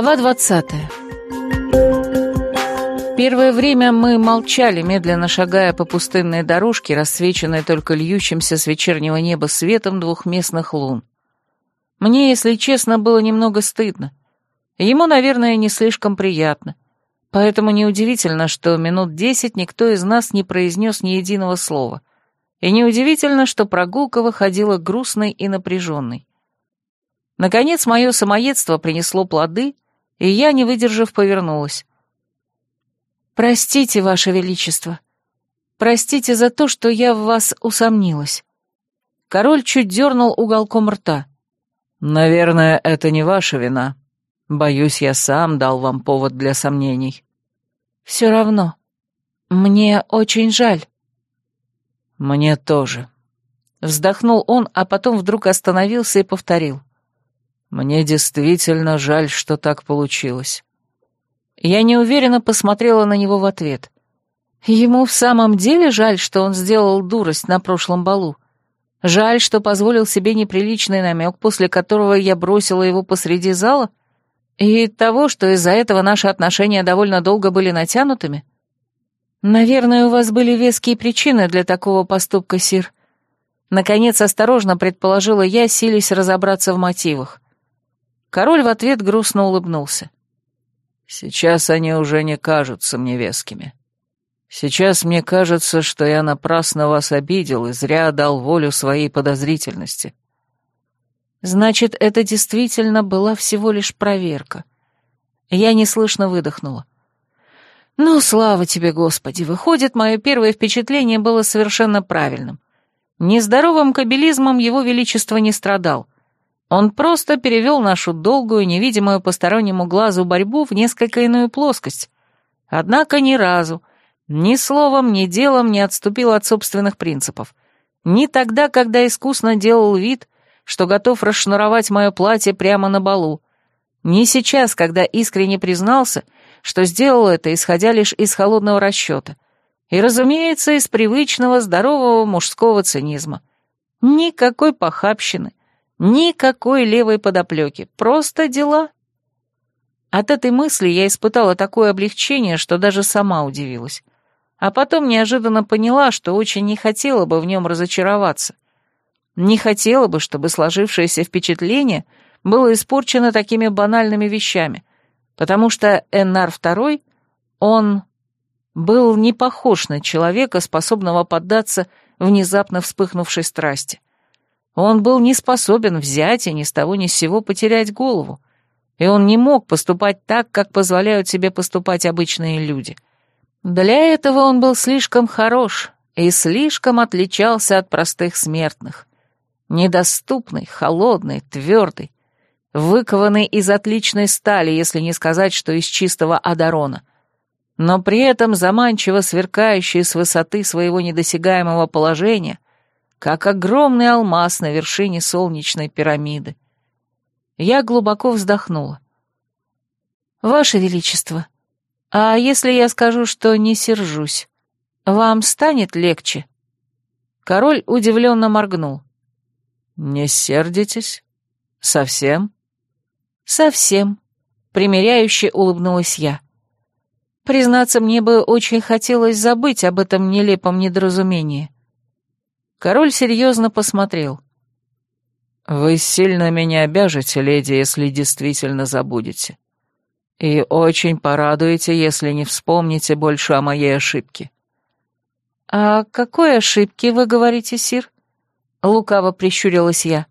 Глава двадцатая. Первое время мы молчали, медленно шагая по пустынной дорожке, рассвеченной только льющимся с вечернего неба светом двухместных лун. Мне, если честно, было немного стыдно. Ему, наверное, не слишком приятно. Поэтому неудивительно, что минут десять никто из нас не произнес ни единого слова. И неудивительно, что прогулка выходила грустной и напряженной. Наконец, мое самоедство принесло плоды, и я, не выдержав, повернулась. «Простите, Ваше Величество. Простите за то, что я в вас усомнилась». Король чуть дернул уголком рта. «Наверное, это не ваша вина. Боюсь, я сам дал вам повод для сомнений». «Все равно. Мне очень жаль». «Мне тоже». Вздохнул он, а потом вдруг остановился и повторил. Мне действительно жаль, что так получилось. Я неуверенно посмотрела на него в ответ. Ему в самом деле жаль, что он сделал дурость на прошлом балу. Жаль, что позволил себе неприличный намек, после которого я бросила его посреди зала, и того, что из-за этого наши отношения довольно долго были натянутыми. Наверное, у вас были веские причины для такого поступка, Сир. Наконец, осторожно предположила я, силясь разобраться в мотивах. Король в ответ грустно улыбнулся. «Сейчас они уже не кажутся мне вескими. Сейчас мне кажется, что я напрасно вас обидел и зря дал волю своей подозрительности». «Значит, это действительно была всего лишь проверка». Я неслышно выдохнула. «Ну, слава тебе, Господи! Выходит, мое первое впечатление было совершенно правильным. Нездоровым кабелизмом его величество не страдал». Он просто перевел нашу долгую, невидимую постороннему глазу борьбу в несколько иную плоскость. Однако ни разу, ни словом, ни делом не отступил от собственных принципов. Ни тогда, когда искусно делал вид, что готов расшнуровать мое платье прямо на балу, ни сейчас, когда искренне признался, что сделал это, исходя лишь из холодного расчета. И, разумеется, из привычного здорового мужского цинизма. Никакой похабщины, Никакой левой подоплеки, просто дела. От этой мысли я испытала такое облегчение, что даже сама удивилась. А потом неожиданно поняла, что очень не хотела бы в нем разочароваться. Не хотела бы, чтобы сложившееся впечатление было испорчено такими банальными вещами, потому что Эннар II, он был не похож на человека, способного поддаться внезапно вспыхнувшей страсти. Он был не способен взять и ни с того ни с сего потерять голову, и он не мог поступать так, как позволяют себе поступать обычные люди. Для этого он был слишком хорош и слишком отличался от простых смертных. Недоступный, холодный, твердый, выкованный из отличной стали, если не сказать, что из чистого адарона, но при этом заманчиво сверкающий с высоты своего недосягаемого положения — как огромный алмаз на вершине солнечной пирамиды. Я глубоко вздохнула. «Ваше Величество, а если я скажу, что не сержусь, вам станет легче?» Король удивленно моргнул. «Не сердитесь? Совсем?» «Совсем», — примиряюще улыбнулась я. Признаться, мне бы очень хотелось забыть об этом нелепом недоразумении. Король серьезно посмотрел. «Вы сильно меня обяжете, леди, если действительно забудете. И очень порадуете, если не вспомните больше о моей ошибке». «О какой ошибке вы говорите, сир?» Лукаво прищурилась я.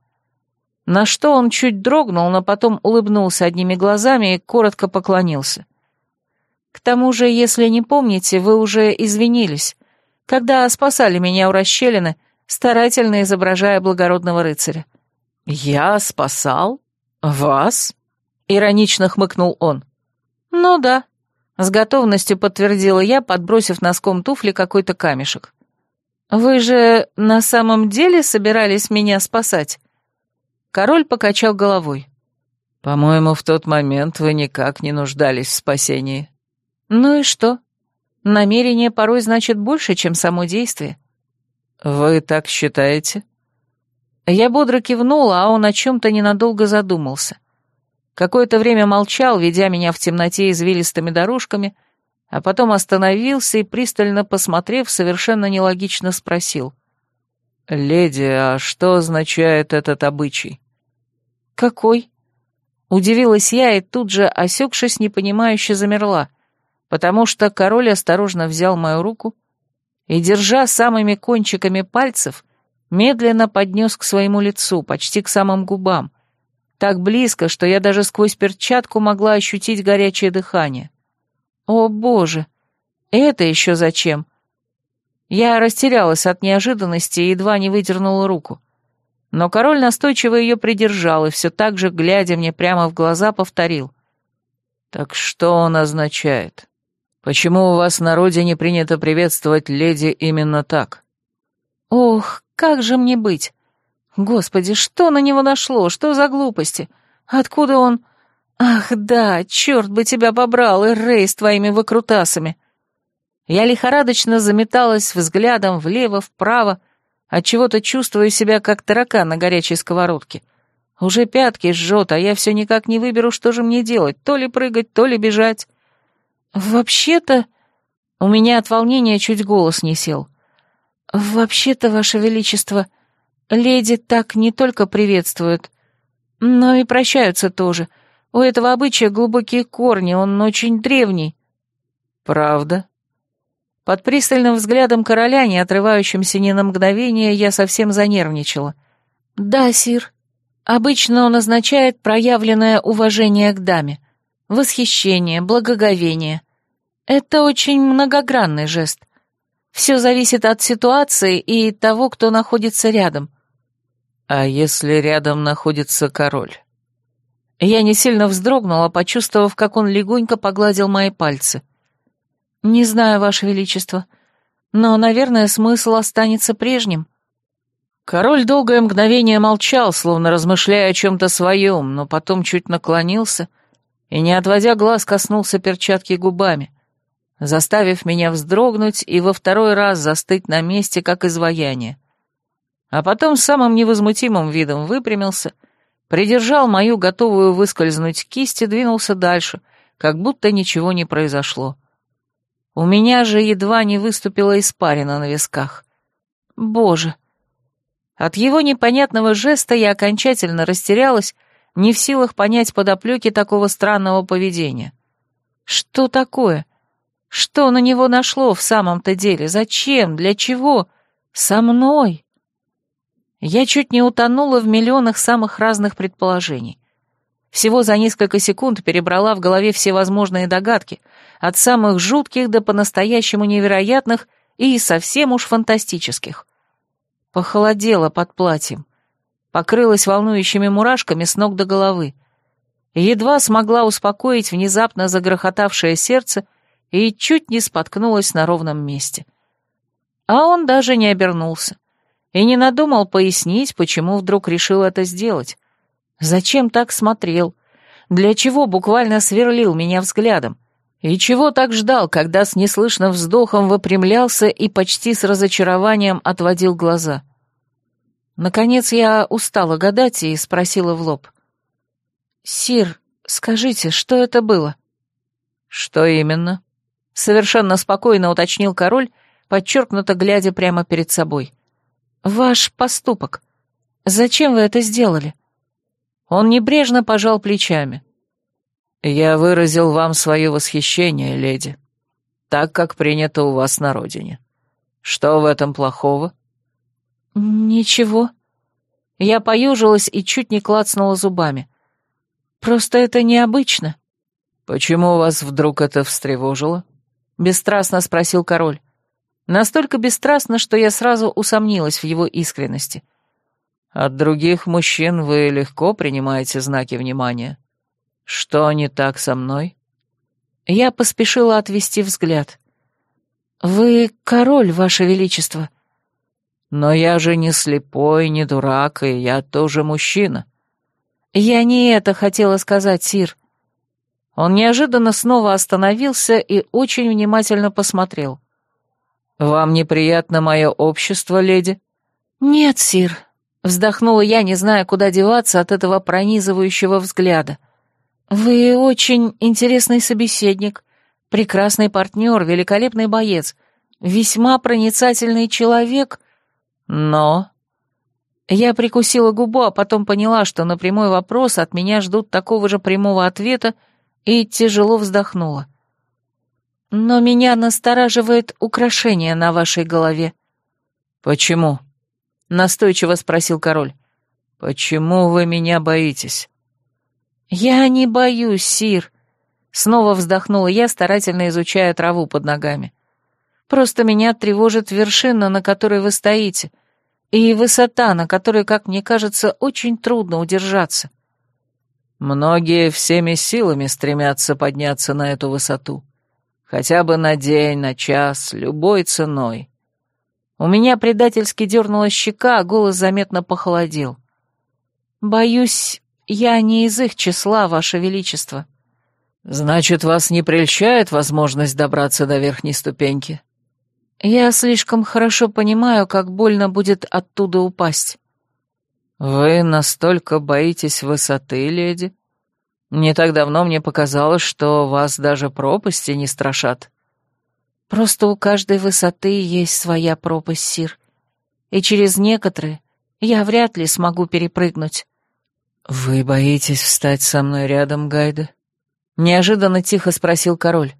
На что он чуть дрогнул, но потом улыбнулся одними глазами и коротко поклонился. «К тому же, если не помните, вы уже извинились, когда спасали меня у расщелины, старательно изображая благородного рыцаря. «Я спасал? Вас?» — иронично хмыкнул он. «Ну да», — с готовностью подтвердила я, подбросив носком туфли какой-то камешек. «Вы же на самом деле собирались меня спасать?» Король покачал головой. «По-моему, в тот момент вы никак не нуждались в спасении». «Ну и что? Намерение порой значит больше, чем само действие. «Вы так считаете?» Я бодро кивнула, а он о чем-то ненадолго задумался. Какое-то время молчал, ведя меня в темноте извилистыми дорожками, а потом остановился и, пристально посмотрев, совершенно нелогично спросил. «Леди, а что означает этот обычай?» «Какой?» Удивилась я и тут же, осекшись, непонимающе замерла, потому что король осторожно взял мою руку и, держа самыми кончиками пальцев, медленно поднес к своему лицу, почти к самым губам, так близко, что я даже сквозь перчатку могла ощутить горячее дыхание. О, боже! Это еще зачем? Я растерялась от неожиданности и едва не выдернула руку. Но король настойчиво ее придержал и все так же, глядя мне прямо в глаза, повторил. «Так что он означает? Почему у вас на родине принято приветствовать леди именно так?» «Ох, как же мне быть? Господи, что на него нашло? Что за глупости? Откуда он... Ах, да, черт бы тебя побрал, и Рэй с твоими выкрутасами!» Я лихорадочно заметалась взглядом влево-вправо, отчего-то чувствую себя как таракан на горячей сковородке. Уже пятки жжет, а я все никак не выберу, что же мне делать, то ли прыгать, то ли бежать. Вообще-то... У меня от волнения чуть голос не сел. Вообще-то, Ваше Величество, леди так не только приветствуют, но и прощаются тоже. У этого обычая глубокие корни, он очень древний. Правда? Под пристальным взглядом короля, не отрывающимся ни на мгновение, я совсем занервничала. «Да, сир. Обычно он означает проявленное уважение к даме, восхищение, благоговение. Это очень многогранный жест. Все зависит от ситуации и того, кто находится рядом». «А если рядом находится король?» Я не сильно вздрогнула, почувствовав, как он легонько погладил мои пальцы. «Не знаю, Ваше Величество, но, наверное, смысл останется прежним». Король долгое мгновение молчал, словно размышляя о чем-то своем, но потом чуть наклонился и, не отводя глаз, коснулся перчатки губами, заставив меня вздрогнуть и во второй раз застыть на месте, как изваяние. А потом самым невозмутимым видом выпрямился, придержал мою готовую выскользнуть кисть и двинулся дальше, как будто ничего не произошло. У меня же едва не выступила испарина на висках. Боже! От его непонятного жеста я окончательно растерялась, не в силах понять подоплеки такого странного поведения. Что такое? Что на него нашло в самом-то деле? Зачем? Для чего? Со мной? Я чуть не утонула в миллионах самых разных предположений. Всего за несколько секунд перебрала в голове все возможные догадки, от самых жутких до по-настоящему невероятных и совсем уж фантастических. Похолодело под платьем, покрылась волнующими мурашками с ног до головы. Едва смогла успокоить внезапно загрохотавшее сердце и чуть не споткнулась на ровном месте. А он даже не обернулся и не надумал пояснить, почему вдруг решил это сделать. Зачем так смотрел? Для чего буквально сверлил меня взглядом? И чего так ждал, когда с неслышным вздохом выпрямлялся и почти с разочарованием отводил глаза? Наконец я устала гадать и спросила в лоб. «Сир, скажите, что это было?» «Что именно?» Совершенно спокойно уточнил король, подчеркнуто глядя прямо перед собой. «Ваш поступок. Зачем вы это сделали?» Он небрежно пожал плечами. «Я выразил вам свое восхищение, леди, так, как принято у вас на родине. Что в этом плохого?» «Ничего». Я поюжилась и чуть не клацнула зубами. «Просто это необычно». «Почему вас вдруг это встревожило?» — бесстрастно спросил король. Настолько бесстрастно, что я сразу усомнилась в его искренности. — от других мужчин вы легко принимаете знаки внимания. Что не так со мной?» Я поспешила отвести взгляд. «Вы король, ваше величество». «Но я же не слепой, не дурак, и я тоже мужчина». «Я не это хотела сказать, Сир». Он неожиданно снова остановился и очень внимательно посмотрел. «Вам неприятно мое общество, леди?» «Нет, Сир, Вздохнула я, не зная, куда деваться от этого пронизывающего взгляда. «Вы очень интересный собеседник, прекрасный партнер, великолепный боец, весьма проницательный человек, но...» Я прикусила губу, а потом поняла, что на прямой вопрос от меня ждут такого же прямого ответа, и тяжело вздохнула. «Но меня настораживает украшение на вашей голове». «Почему?» — настойчиво спросил король. «Почему вы меня боитесь?» «Я не боюсь, Сир», — снова вздохнула я, старательно изучая траву под ногами. «Просто меня тревожит вершина, на которой вы стоите, и высота, на которой, как мне кажется, очень трудно удержаться». «Многие всеми силами стремятся подняться на эту высоту. Хотя бы на день, на час, любой ценой». У меня предательски дернула щека, а голос заметно похолодел. «Боюсь, я не из их числа, Ваше Величество». «Значит, вас не прельщает возможность добраться до верхней ступеньки?» «Я слишком хорошо понимаю, как больно будет оттуда упасть». «Вы настолько боитесь высоты, леди? Не так давно мне показалось, что вас даже пропасти не страшат». «Просто у каждой высоты есть своя пропасть, Сир, и через некоторые я вряд ли смогу перепрыгнуть». «Вы боитесь встать со мной рядом, Гайда?» Неожиданно тихо спросил король.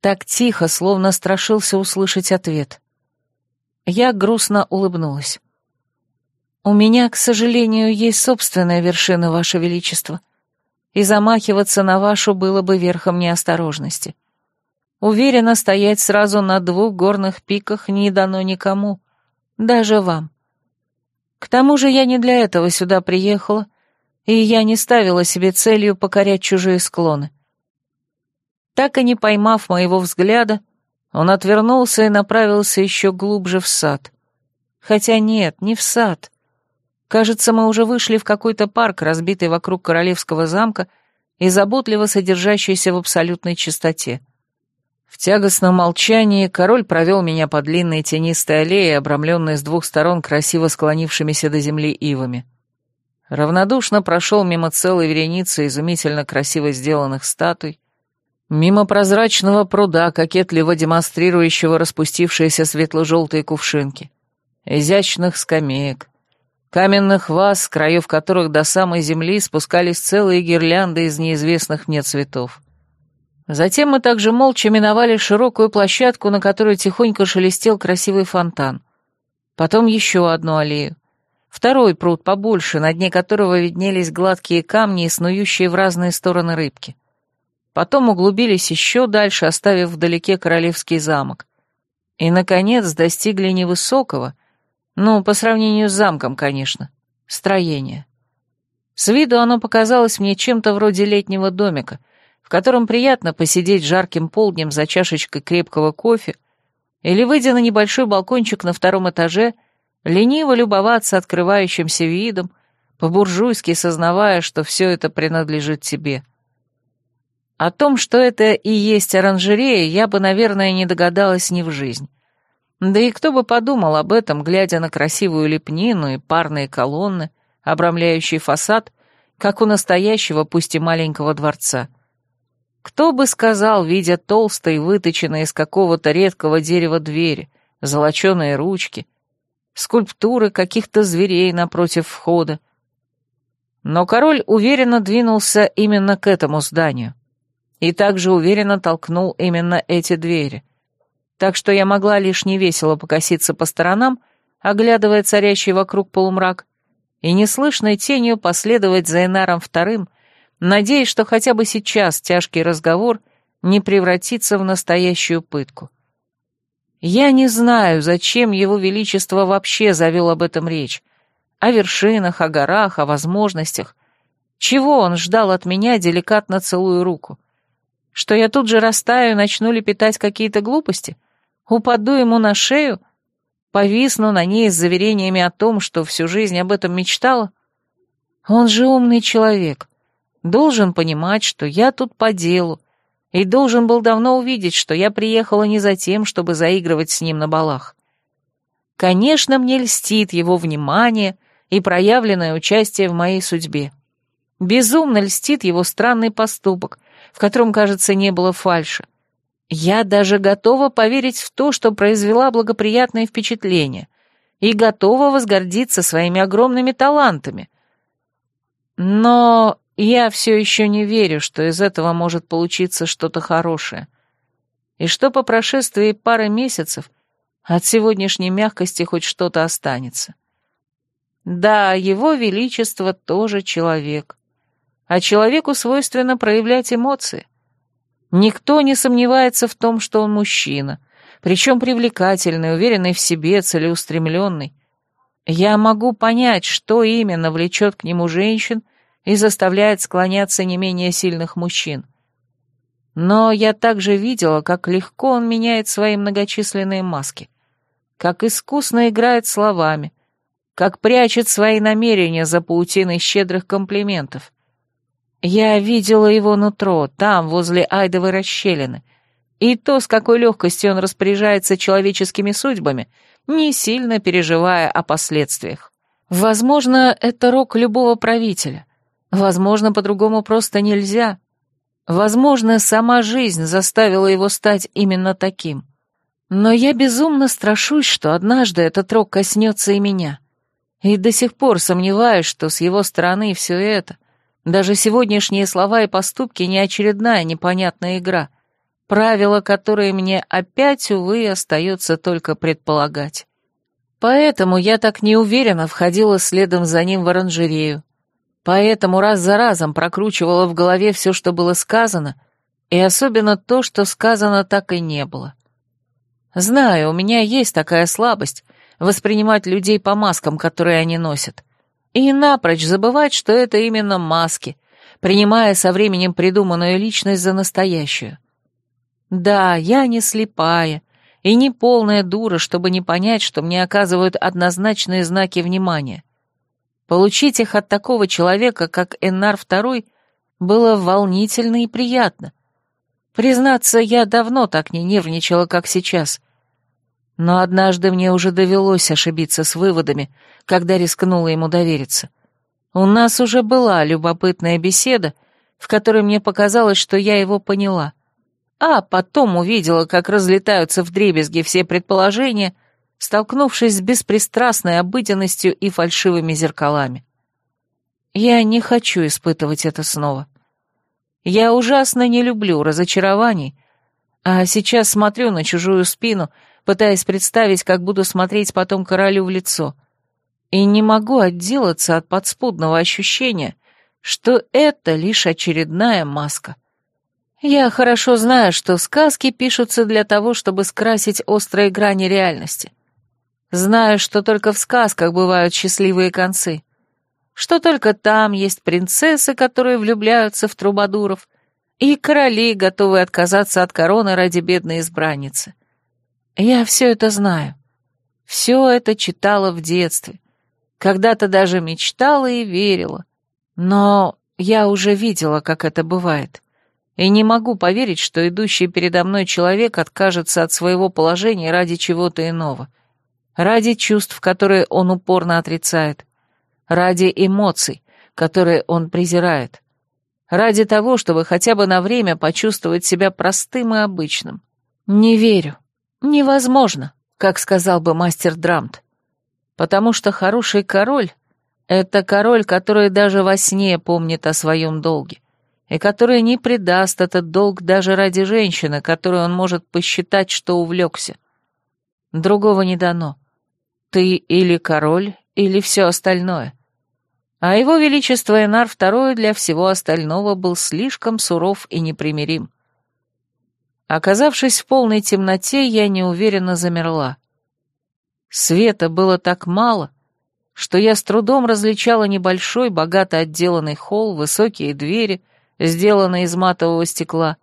Так тихо, словно страшился услышать ответ. Я грустно улыбнулась. «У меня, к сожалению, есть собственная вершина, Ваше Величество, и замахиваться на вашу было бы верхом неосторожности. Уверена, стоять сразу на двух горных пиках не дано никому, даже вам. К тому же я не для этого сюда приехала, и я не ставила себе целью покорять чужие склоны. Так и не поймав моего взгляда, он отвернулся и направился еще глубже в сад. Хотя нет, не в сад. Кажется, мы уже вышли в какой-то парк, разбитый вокруг королевского замка и заботливо содержащийся в абсолютной чистоте. В тягостном молчании король провел меня по длинной тенистой аллее, обрамленной с двух сторон красиво склонившимися до земли ивами равнодушно прошел мимо целой вереницы изумительно красиво сделанных статуй, мимо прозрачного пруда, кокетливо демонстрирующего распустившиеся светло-желтые кувшинки, изящных скамеек, каменных ваз, с краев которых до самой земли спускались целые гирлянды из неизвестных мне цветов. Затем мы также молча миновали широкую площадку, на которой тихонько шелестел красивый фонтан. Потом еще одну аллею. Второй пруд побольше, на дне которого виднелись гладкие камни и снующие в разные стороны рыбки. Потом углубились еще дальше, оставив вдалеке королевский замок. И, наконец, достигли невысокого, ну, по сравнению с замком, конечно, строения. С виду оно показалось мне чем-то вроде летнего домика, в котором приятно посидеть жарким полднем за чашечкой крепкого кофе или, выйдя на небольшой балкончик на втором этаже, лениво любоваться открывающимся видом, по-буржуйски сознавая, что все это принадлежит тебе. О том, что это и есть оранжерея, я бы, наверное, не догадалась ни в жизнь. Да и кто бы подумал об этом, глядя на красивую лепнину и парные колонны, обрамляющие фасад, как у настоящего, пусть и маленького дворца. Кто бы сказал, видя толстые, выточенные из какого-то редкого дерева двери, золоченые ручки, скульптуры каких-то зверей напротив входа. Но король уверенно двинулся именно к этому зданию. И также уверенно толкнул именно эти двери. Так что я могла лишь невесело покоситься по сторонам, оглядывая царящий вокруг полумрак, и неслышной тенью последовать за Энаром вторым, надеясь, что хотя бы сейчас тяжкий разговор не превратится в настоящую пытку. Я не знаю, зачем его величество вообще завел об этом речь. О вершинах, о горах, о возможностях. Чего он ждал от меня, деликатно целую руку? Что я тут же растаю и начну лепетать какие-то глупости? Упаду ему на шею? Повисну на ней с заверениями о том, что всю жизнь об этом мечтала? Он же умный человек. Должен понимать, что я тут по делу, и должен был давно увидеть, что я приехала не за тем, чтобы заигрывать с ним на балах. Конечно, мне льстит его внимание и проявленное участие в моей судьбе. Безумно льстит его странный поступок, в котором, кажется, не было фальши. Я даже готова поверить в то, что произвела благоприятное впечатление, и готова возгордиться своими огромными талантами. Но я все еще не верю, что из этого может получиться что-то хорошее. И что по прошествии пары месяцев от сегодняшней мягкости хоть что-то останется. Да, его величество тоже человек. А человеку свойственно проявлять эмоции. Никто не сомневается в том, что он мужчина, причем привлекательный, уверенный в себе, целеустремленный. Я могу понять, что именно влечет к нему женщин и заставляет склоняться не менее сильных мужчин. Но я также видела, как легко он меняет свои многочисленные маски, как искусно играет словами, как прячет свои намерения за паутиной щедрых комплиментов. Я видела его нутро, там, возле Айдовой расщелины, и то, с какой легкостью он распоряжается человеческими судьбами, не сильно переживая о последствиях. Возможно, это рок любого правителя. Возможно, по-другому просто нельзя. Возможно, сама жизнь заставила его стать именно таким. Но я безумно страшусь, что однажды этот рок коснется и меня. И до сих пор сомневаюсь, что с его стороны все это, даже сегодняшние слова и поступки не очередная непонятная игра, правила которые мне опять, увы, остается только предполагать. Поэтому я так неуверенно входила следом за ним в оранжерею. Поэтому раз за разом прокручивала в голове все, что было сказано, и особенно то, что сказано так и не было. Знаю, у меня есть такая слабость, воспринимать людей по маскам, которые они носят, и напрочь забывать, что это именно маски, принимая со временем придуманную личность за настоящую. Да, я не слепая и не полная дура, чтобы не понять, что мне оказывают однозначные знаки внимания. Получить их от такого человека, как Эннар II, было волнительно и приятно. Признаться, я давно так не нервничала, как сейчас, но однажды мне уже довелось ошибиться с выводами, когда рискнула ему довериться. У нас уже была любопытная беседа, в которой мне показалось, что я его поняла. А потом увидела, как разлетаются вдребезги все предположения, столкнувшись с беспристрастной обыденностью и фальшивыми зеркалами. Я не хочу испытывать это снова. Я ужасно не люблю разочарований, а сейчас смотрю на чужую спину — пытаясь представить, как буду смотреть потом королю в лицо. И не могу отделаться от подспудного ощущения, что это лишь очередная маска. Я хорошо знаю, что сказки пишутся для того, чтобы скрасить острые грани реальности. Знаю, что только в сказках бывают счастливые концы, что только там есть принцессы, которые влюбляются в трубадуров, и короли, готовые отказаться от короны ради бедной избранницы. Я все это знаю. Все это читала в детстве. Когда-то даже мечтала и верила. Но я уже видела, как это бывает. И не могу поверить, что идущий передо мной человек откажется от своего положения ради чего-то иного. Ради чувств, которые он упорно отрицает. Ради эмоций, которые он презирает. Ради того, чтобы хотя бы на время почувствовать себя простым и обычным. Не верю. Невозможно, как сказал бы мастер Драмт. Потому что хороший король — это король, который даже во сне помнит о своем долге, и который не предаст этот долг даже ради женщины, которую он может посчитать, что увлекся. Другого не дано. Ты или король, или все остальное. А его величество Энар II для всего остального был слишком суров и непримирим. Оказавшись в полной темноте, я неуверенно замерла. Света было так мало, что я с трудом различала небольшой, богато отделанный холл, высокие двери, сделанные из матового стекла,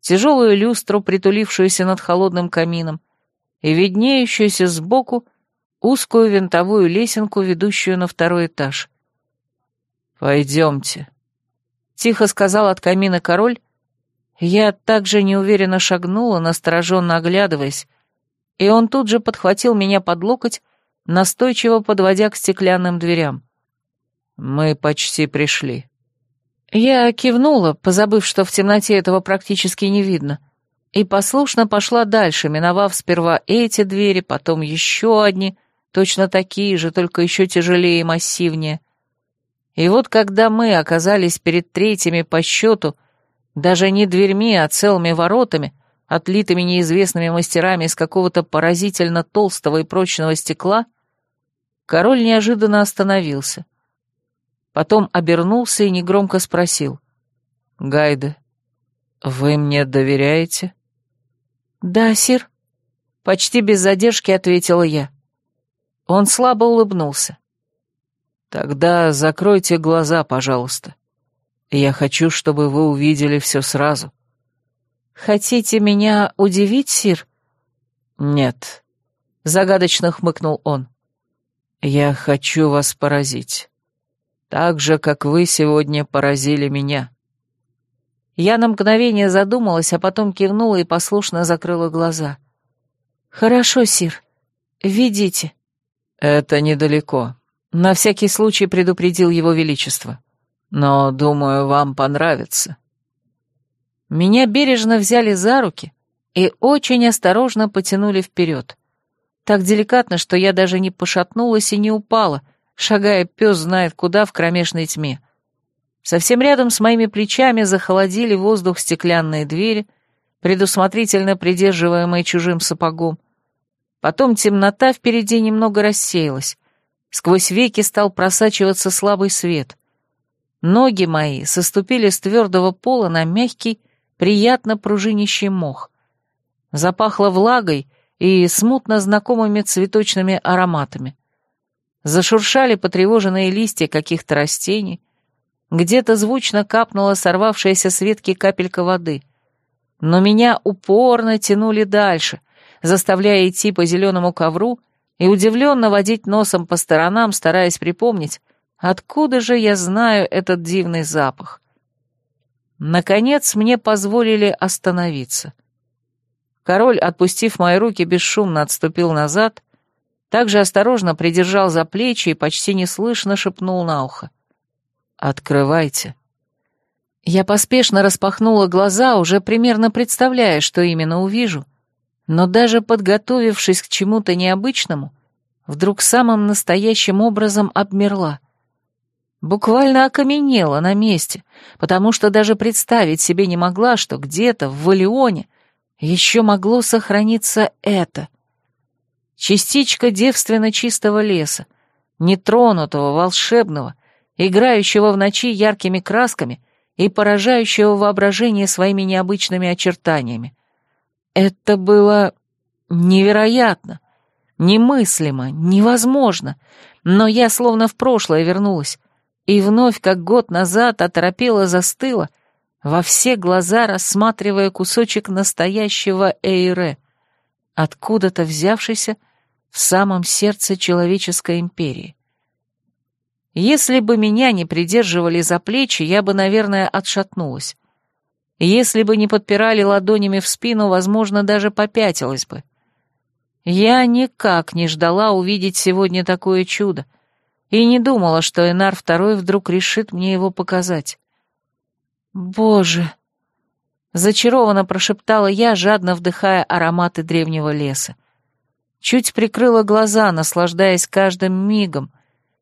тяжелую люстру, притулившуюся над холодным камином, и виднеющуюся сбоку узкую винтовую лесенку, ведущую на второй этаж. «Пойдемте», — тихо сказал от камина король, я также неуверенно шагнула, настороженно оглядываясь, и он тут же подхватил меня под локоть, настойчиво подводя к стеклянным дверям. «Мы почти пришли. Я кивнула, позабыв, что в темноте этого практически не видно, и послушно пошла дальше, миновав сперва эти двери, потом еще одни, точно такие же, только еще тяжелее и массивнее. И вот когда мы оказались перед третьими по счету, даже не дверьми, а целыми воротами, отлитыми неизвестными мастерами из какого-то поразительно толстого и прочного стекла, король неожиданно остановился. Потом обернулся и негромко спросил. «Гайде, вы мне доверяете?» «Да, сир», — почти без задержки ответила я. Он слабо улыбнулся. «Тогда закройте глаза, пожалуйста. Я хочу, чтобы вы увидели все сразу». «Хотите меня удивить, сир?» «Нет», — загадочно хмыкнул он. «Я хочу вас поразить. Так же, как вы сегодня поразили меня». Я на мгновение задумалась, а потом кивнула и послушно закрыла глаза. «Хорошо, сир. Ведите». «Это недалеко», — на всякий случай предупредил его величество. «Но, думаю, вам понравится». Меня бережно взяли за руки и очень осторожно потянули вперед. Так деликатно, что я даже не пошатнулась и не упала, шагая пес знает куда в кромешной тьме. Совсем рядом с моими плечами захолодили воздух стеклянные двери, предусмотрительно придерживаемые чужим сапогом. Потом темнота впереди немного рассеялась. Сквозь веки стал просачиваться слабый свет. Ноги мои соступили с твердого пола на мягкий, приятно пружинищий мох. Запахло влагой и смутно знакомыми цветочными ароматами. Зашуршали потревоженные листья каких-то растений, где-то звучно капнула сорвавшаяся с ветки капелька воды. Но меня упорно тянули дальше, заставляя идти по зеленому ковру и удивленно водить носом по сторонам, стараясь припомнить, откуда же я знаю этот дивный запах. Наконец мне позволили остановиться. Король, отпустив мои руки, бесшумно отступил назад, также осторожно придержал за плечи и почти неслышно шепнул на ухо. «Открывайте». Я поспешно распахнула глаза, уже примерно представляя, что именно увижу, но даже подготовившись к чему-то необычному, вдруг самым настоящим образом обмерла. Буквально окаменела на месте, потому что даже представить себе не могла, что где-то в Валионе еще могло сохраниться это. Частичка девственно чистого леса, нетронутого, волшебного, играющего в ночи яркими красками и поражающего воображение своими необычными очертаниями. Это было невероятно, немыслимо, невозможно, но я словно в прошлое вернулась, и вновь, как год назад, оторопела застыла, во все глаза рассматривая кусочек настоящего Эйре, откуда-то взявшийся в самом сердце человеческой империи. Если бы меня не придерживали за плечи, я бы, наверное, отшатнулась. Если бы не подпирали ладонями в спину, возможно, даже попятилась бы. Я никак не ждала увидеть сегодня такое чудо и не думала, что Энар Второй вдруг решит мне его показать. «Боже!» — зачарованно прошептала я, жадно вдыхая ароматы древнего леса. Чуть прикрыла глаза, наслаждаясь каждым мигом,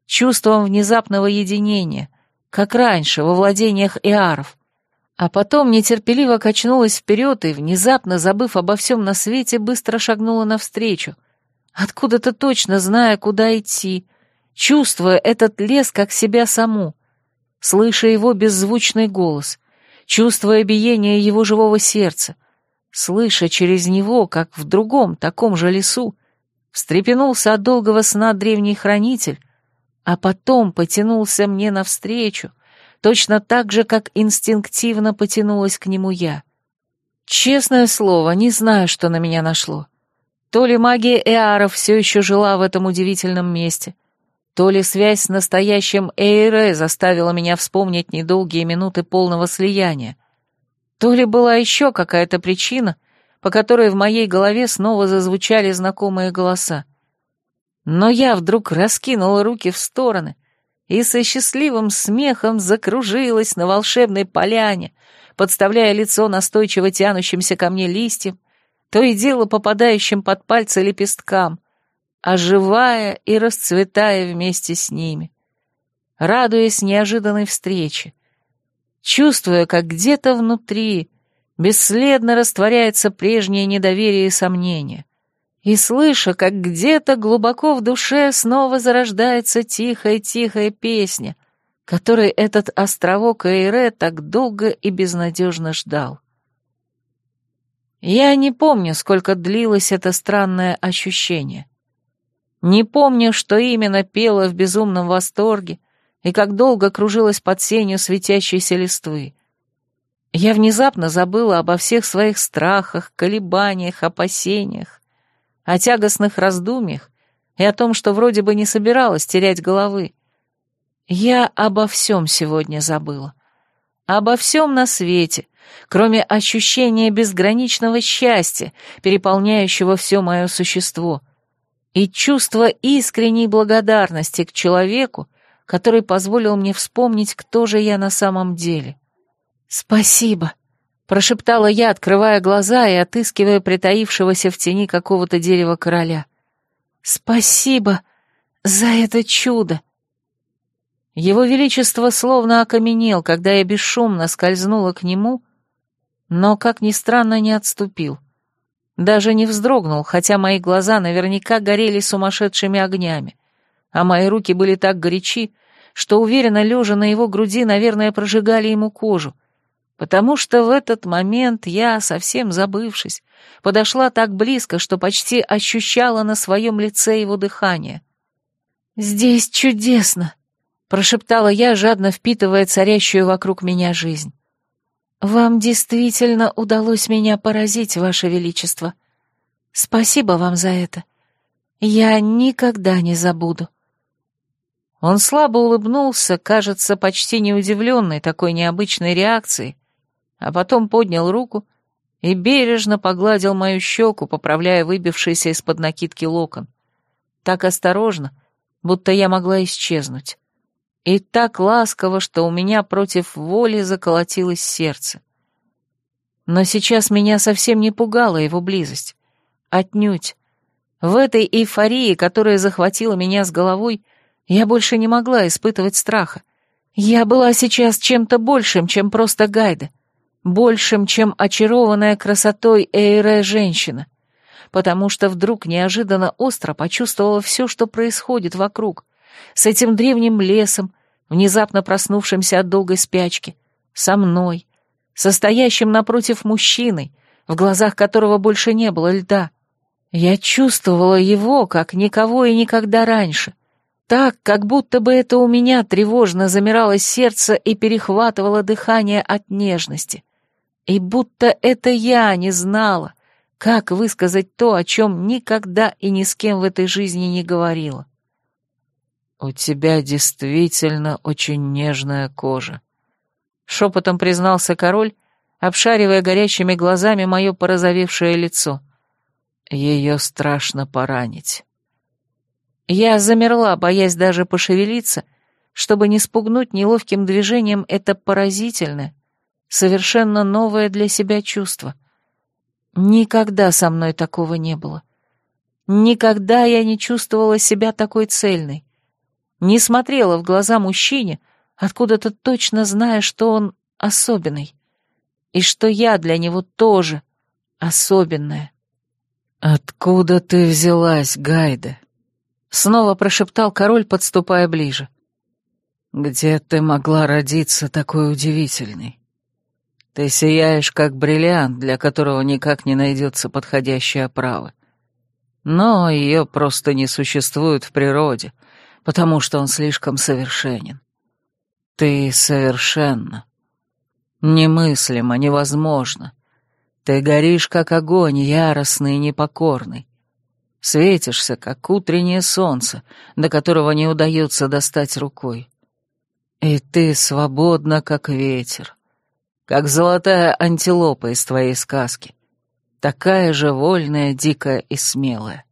чувством внезапного единения, как раньше, во владениях Иаров. А потом нетерпеливо качнулась вперед и, внезапно забыв обо всем на свете, быстро шагнула навстречу, откуда-то точно зная, куда идти, чувствуя этот лес как себя саму, слыша его беззвучный голос, чувствуя биение его живого сердца, слыша через него, как в другом, таком же лесу, встрепенулся от долгого сна древний хранитель, а потом потянулся мне навстречу, точно так же, как инстинктивно потянулась к нему я. Честное слово, не знаю, что на меня нашло. То ли магия Эаров все еще жила в этом удивительном месте, то ли связь с настоящим Эйре заставила меня вспомнить недолгие минуты полного слияния, то ли была еще какая-то причина, по которой в моей голове снова зазвучали знакомые голоса. Но я вдруг раскинула руки в стороны и со счастливым смехом закружилась на волшебной поляне, подставляя лицо настойчиво тянущимся ко мне листьям, то и дело попадающим под пальцы лепесткам, оживая и расцветая вместе с ними, радуясь неожиданной встрече, чувствуя, как где-то внутри бесследно растворяется прежнее недоверие и сомнение, и слыша, как где-то глубоко в душе снова зарождается тихая-тихая песня, которой этот островок Эйре так долго и безнадежно ждал. Я не помню, сколько длилось это странное ощущение. Не помню, что именно пела в безумном восторге и как долго кружилась под сенью светящейся листвы. Я внезапно забыла обо всех своих страхах, колебаниях, опасениях, о тягостных раздумьях и о том, что вроде бы не собиралась терять головы. Я обо всем сегодня забыла. Обо всем на свете, кроме ощущения безграничного счастья, переполняющего все мое существо, и чувства искренней благодарности к человеку, который позволил мне вспомнить, кто же я на самом деле. «Спасибо», — прошептала я, открывая глаза и отыскивая притаившегося в тени какого-то дерева короля. «Спасибо за это чудо!» Его Величество словно окаменел, когда я бесшумно скользнула к нему но, как ни странно, не отступил. Даже не вздрогнул, хотя мои глаза наверняка горели сумасшедшими огнями, а мои руки были так горячи, что, уверенно лежа на его груди, наверное, прожигали ему кожу, потому что в этот момент я, совсем забывшись, подошла так близко, что почти ощущала на своем лице его дыхание. «Здесь чудесно!» — прошептала я, жадно впитывая царящую вокруг меня жизнь. «Вам действительно удалось меня поразить, Ваше Величество. Спасибо вам за это. Я никогда не забуду». Он слабо улыбнулся, кажется, почти не удивленный такой необычной реакцией, а потом поднял руку и бережно погладил мою щеку, поправляя выбившийся из-под накидки локон. Так осторожно, будто я могла исчезнуть и так ласково, что у меня против воли заколотилось сердце. Но сейчас меня совсем не пугала его близость. Отнюдь. В этой эйфории, которая захватила меня с головой, я больше не могла испытывать страха. Я была сейчас чем-то большим, чем просто гайда, большим, чем очарованная красотой Эйре женщина, потому что вдруг неожиданно остро почувствовала все, что происходит вокруг, с этим древним лесом, внезапно проснувшимся от долгой спячки, со мной, состоящим напротив мужчиной, в глазах которого больше не было льда. Я чувствовала его, как никого и никогда раньше, так, как будто бы это у меня тревожно замирало сердце и перехватывало дыхание от нежности. И будто это я не знала, как высказать то, о чем никогда и ни с кем в этой жизни не говорила. «У тебя действительно очень нежная кожа», — шепотом признался король, обшаривая горящими глазами мое порозовевшее лицо. «Ее страшно поранить». Я замерла, боясь даже пошевелиться, чтобы не спугнуть неловким движением это поразительное, совершенно новое для себя чувство. Никогда со мной такого не было. Никогда я не чувствовала себя такой цельной не смотрела в глаза мужчине, откуда-то точно зная, что он особенный, и что я для него тоже особенная. «Откуда ты взялась, Гайда?» — снова прошептал король, подступая ближе. «Где ты могла родиться такой удивительной? Ты сияешь, как бриллиант, для которого никак не найдется подходящая оправа. Но ее просто не существует в природе, потому что он слишком совершенен. Ты совершенна. Немыслимо, невозможно. Ты горишь, как огонь, яростный и непокорный. Светишься, как утреннее солнце, до которого не удается достать рукой. И ты свободна, как ветер, как золотая антилопа из твоей сказки, такая же вольная, дикая и смелая.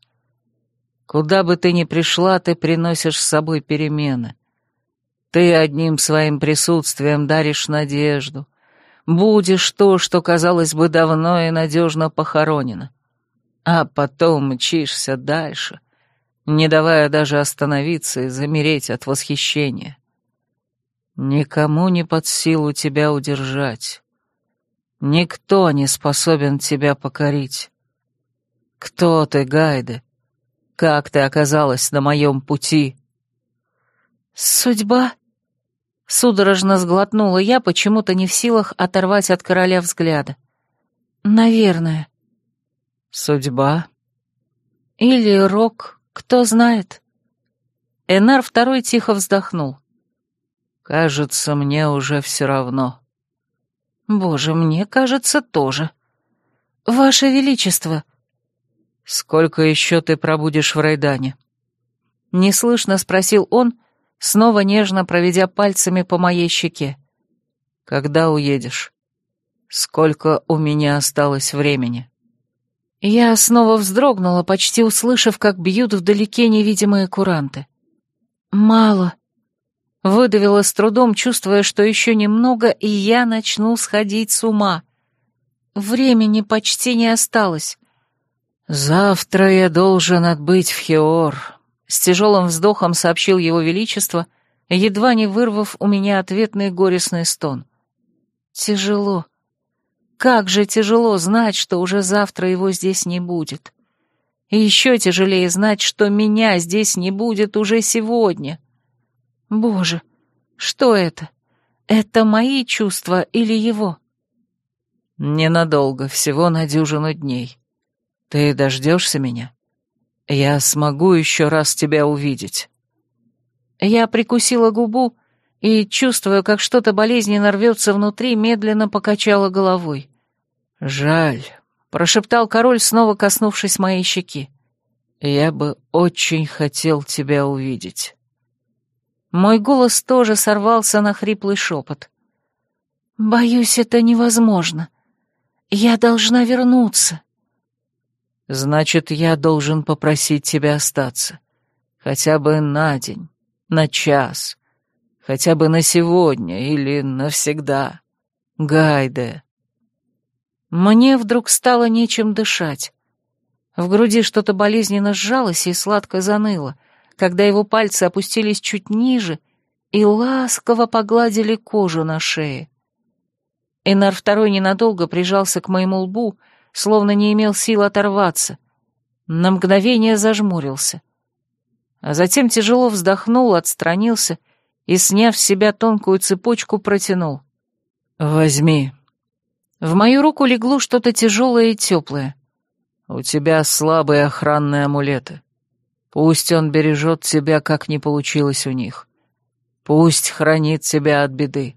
Куда бы ты ни пришла, ты приносишь с собой перемены. Ты одним своим присутствием даришь надежду, будешь то, что, казалось бы, давно и надежно похоронено, а потом мчишься дальше, не давая даже остановиться и замереть от восхищения. Никому не под силу тебя удержать. Никто не способен тебя покорить. Кто ты, Гайде? Как ты оказалась на моем пути?» «Судьба?» Судорожно сглотнула я, почему-то не в силах оторвать от короля взгляда. «Наверное». «Судьба?» «Или рок, кто знает». Энар второй тихо вздохнул. «Кажется, мне уже все равно». «Боже, мне кажется, тоже». «Ваше Величество», «Сколько еще ты пробудешь в Райдане?» Неслышно спросил он, снова нежно проведя пальцами по моей щеке. «Когда уедешь? Сколько у меня осталось времени?» Я снова вздрогнула, почти услышав, как бьют вдалеке невидимые куранты. «Мало», — выдавила с трудом, чувствуя, что еще немного, и я начну сходить с ума. Времени почти не осталось. «Завтра я должен отбыть в Хеор», — с тяжелым вздохом сообщил его величество, едва не вырвав у меня ответный горестный стон. «Тяжело. Как же тяжело знать, что уже завтра его здесь не будет. И еще тяжелее знать, что меня здесь не будет уже сегодня. Боже, что это? Это мои чувства или его?» «Ненадолго, всего на дюжину дней», ты дождешься меня? Я смогу еще раз тебя увидеть. Я прикусила губу и, чувствуя, как что-то болезненно рвется внутри, медленно покачала головой. «Жаль», — прошептал король, снова коснувшись моей щеки. «Я бы очень хотел тебя увидеть». Мой голос тоже сорвался на хриплый шепот. «Боюсь, это невозможно. Я должна вернуться». Значит, я должен попросить тебя остаться. Хотя бы на день, на час, хотя бы на сегодня или навсегда. Гайде. Мне вдруг стало нечем дышать. В груди что-то болезненно сжалось и сладко заныло, когда его пальцы опустились чуть ниже и ласково погладили кожу на шее. Энар второй ненадолго прижался к моему лбу, словно не имел сил оторваться. На мгновение зажмурился. А затем тяжело вздохнул, отстранился и, сняв с себя тонкую цепочку, протянул. «Возьми». В мою руку легло что-то тяжелое и теплое. «У тебя слабые охранные амулеты. Пусть он бережет тебя, как не получилось у них. Пусть хранит тебя от беды.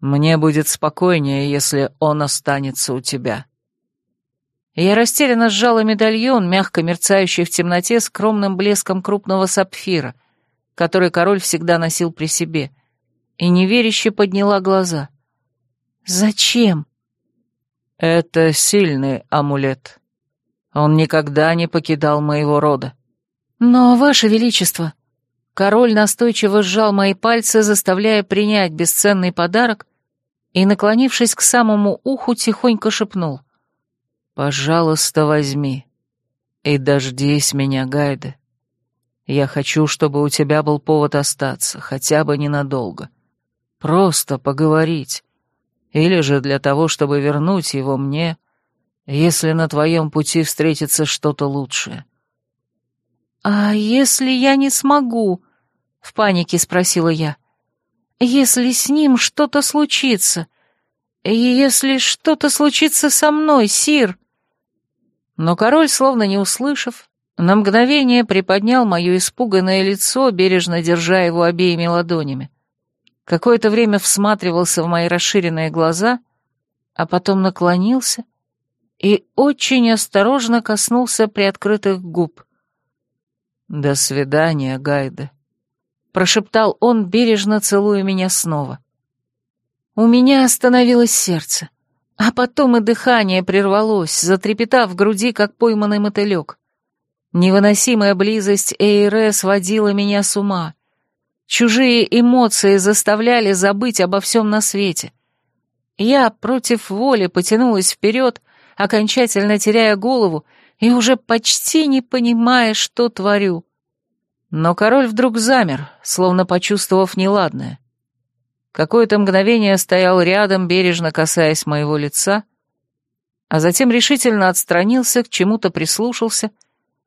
Мне будет спокойнее, если он останется у тебя». Я растерянно сжала медальон, мягко мерцающий в темноте скромным блеском крупного сапфира, который король всегда носил при себе, и неверяще подняла глаза. «Зачем?» «Это сильный амулет. Он никогда не покидал моего рода». «Но, Ваше Величество...» Король настойчиво сжал мои пальцы, заставляя принять бесценный подарок, и, наклонившись к самому уху, тихонько шепнул. Пожалуйста, возьми. И дождись меня, Гайде. Я хочу, чтобы у тебя был повод остаться, хотя бы ненадолго. Просто поговорить. Или же для того, чтобы вернуть его мне, если на твоем пути встретится что-то лучшее. «А если я не смогу?» — в панике спросила я. «Если с ним что-то случится? Если что-то случится со мной, Сир?» Но король, словно не услышав, на мгновение приподнял мое испуганное лицо, бережно держа его обеими ладонями. Какое-то время всматривался в мои расширенные глаза, а потом наклонился и очень осторожно коснулся приоткрытых губ. «До свидания, Гайда», — прошептал он, бережно целуя меня снова. У меня остановилось сердце. А потом и дыхание прервалось, затрепетав в груди, как пойманный мотылек. Невыносимая близость Эйре сводила меня с ума. Чужие эмоции заставляли забыть обо всем на свете. Я против воли потянулась вперед, окончательно теряя голову и уже почти не понимая, что творю. Но король вдруг замер, словно почувствовав неладное. Какое-то мгновение стоял рядом, бережно касаясь моего лица, а затем решительно отстранился, к чему-то прислушался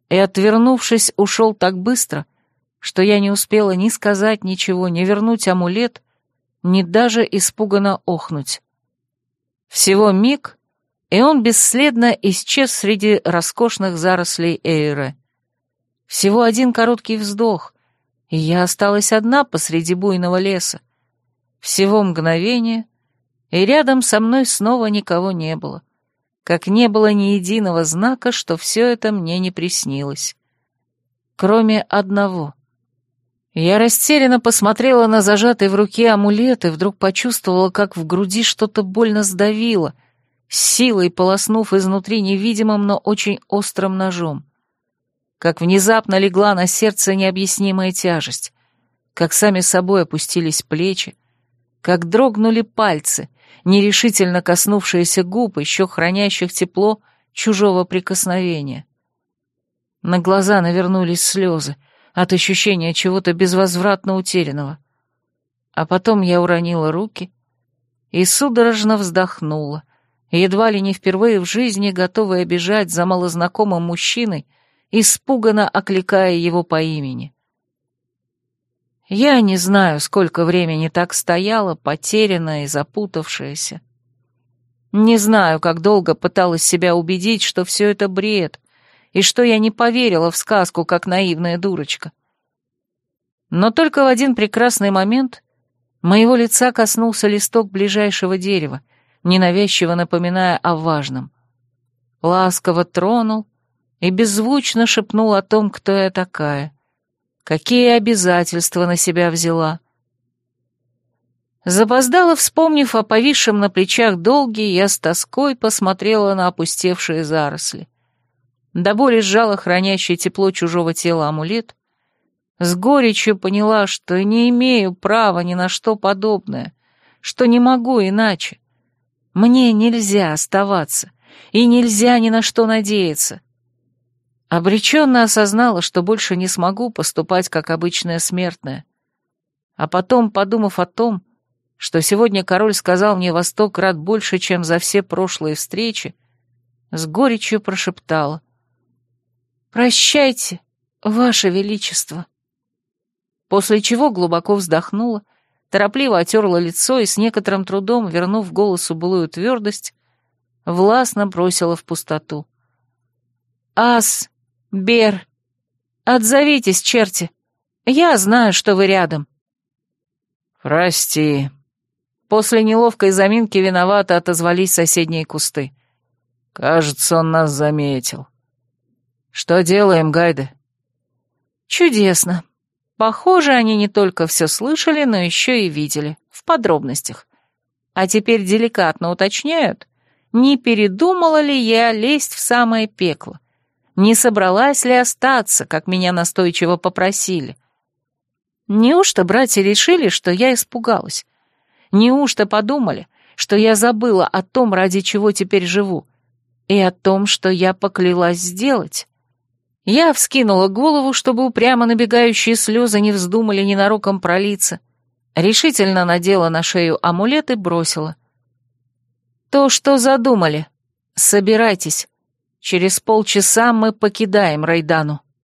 и, отвернувшись, ушел так быстро, что я не успела ни сказать ничего, ни вернуть амулет, ни даже испуганно охнуть. Всего миг, и он бесследно исчез среди роскошных зарослей Эйре. Всего один короткий вздох, и я осталась одна посреди буйного леса. Всего мгновение, и рядом со мной снова никого не было, как не было ни единого знака, что все это мне не приснилось. Кроме одного. Я растерянно посмотрела на зажатый в руке амулет и вдруг почувствовала, как в груди что-то больно сдавило, силой полоснув изнутри невидимым, но очень острым ножом как внезапно легла на сердце необъяснимая тяжесть, как сами собой опустились плечи, как дрогнули пальцы, нерешительно коснувшиеся губ, еще хранящих тепло чужого прикосновения. На глаза навернулись слезы от ощущения чего-то безвозвратно утерянного. А потом я уронила руки и судорожно вздохнула, едва ли не впервые в жизни готовая бежать за малознакомым мужчиной, испуганно окликая его по имени. Я не знаю, сколько времени так стояла, потерянная и запутавшаяся. Не знаю, как долго пыталась себя убедить, что все это бред, и что я не поверила в сказку, как наивная дурочка. Но только в один прекрасный момент моего лица коснулся листок ближайшего дерева, ненавязчиво напоминая о важном. Ласково тронул и беззвучно шепнул о том, кто я такая, какие обязательства на себя взяла. Запоздала, вспомнив о повисшем на плечах долге, я с тоской посмотрела на опустевшие заросли. До боли сжала хранящий тепло чужого тела амулет, с горечью поняла, что не имею права ни на что подобное, что не могу иначе. Мне нельзя оставаться, и нельзя ни на что надеяться. Обреченно осознала, что больше не смогу поступать как обычная смертная. А потом, подумав о том, что сегодня король сказал мне во сто крат больше, чем за все прошлые встречи, с горечью прошептала. «Прощайте, ваше величество». После чего глубоко вздохнула, торопливо отерла лицо и с некоторым трудом, вернув голосу былую твердость, властно бросила в пустоту. «Ас, «Бер, отзовитесь, черти. Я знаю, что вы рядом». «Прости». После неловкой заминки виновато отозвались соседние кусты. «Кажется, он нас заметил». «Что делаем, Гайде?» «Чудесно. Похоже, они не только все слышали, но еще и видели, в подробностях. А теперь деликатно уточняют, не передумала ли я лезть в самое пекло не собралась ли остаться, как меня настойчиво попросили. Неужто братья решили, что я испугалась? Неужто подумали, что я забыла о том, ради чего теперь живу, и о том, что я поклялась сделать? Я вскинула голову, чтобы упрямо набегающие слезы не вздумали ненароком пролиться, решительно надела на шею амулет и бросила. «То, что задумали. Собирайтесь. Через полчаса мы покидаем Райдану.